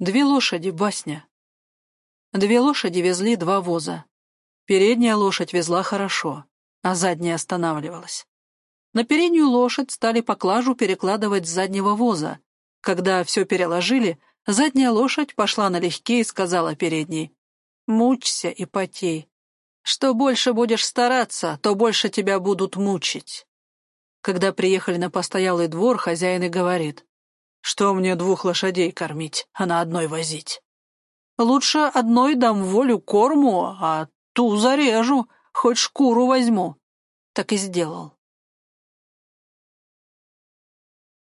Две лошади, басня. Две лошади везли два воза. Передняя лошадь везла хорошо, а задняя останавливалась. На переднюю лошадь стали поклажу перекладывать с заднего воза. Когда все переложили, задняя лошадь пошла налегке и сказала передней, «Мучься и потей. Что больше будешь стараться, то больше тебя будут мучить». Когда приехали на постоялый двор, хозяин и говорит, «Что мне двух лошадей кормить, а на одной возить? Лучше одной дам волю корму, а ту зарежу, хоть шкуру возьму». Так и сделал.